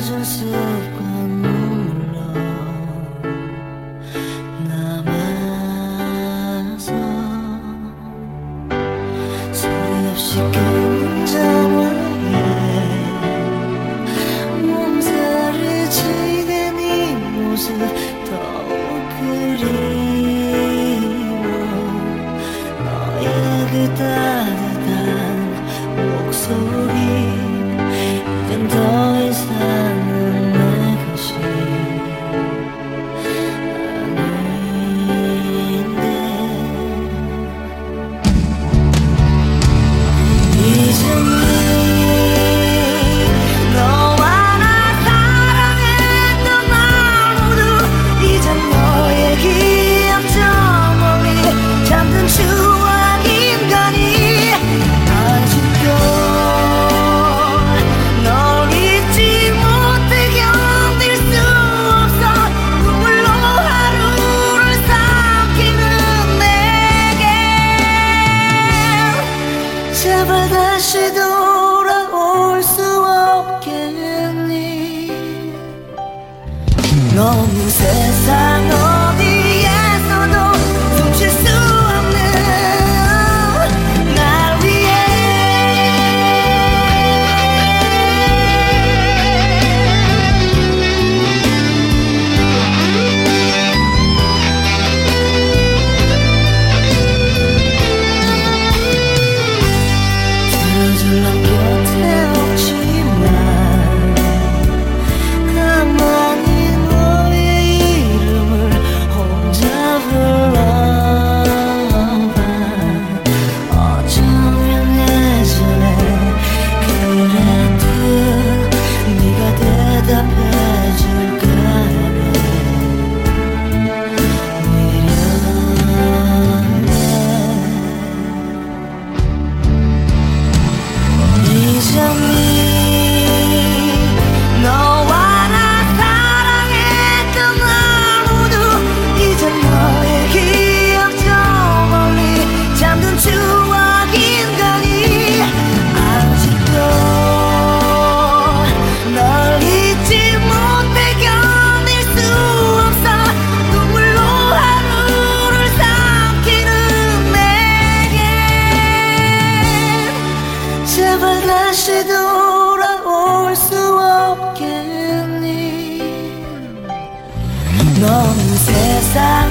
찾을 수 없고 물러 남아서 소리 없이 깨운 다시 돌아올 수 없겠니? 너무 세상 다시 돌아올 수 없겠니? 넌 세상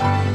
Bye.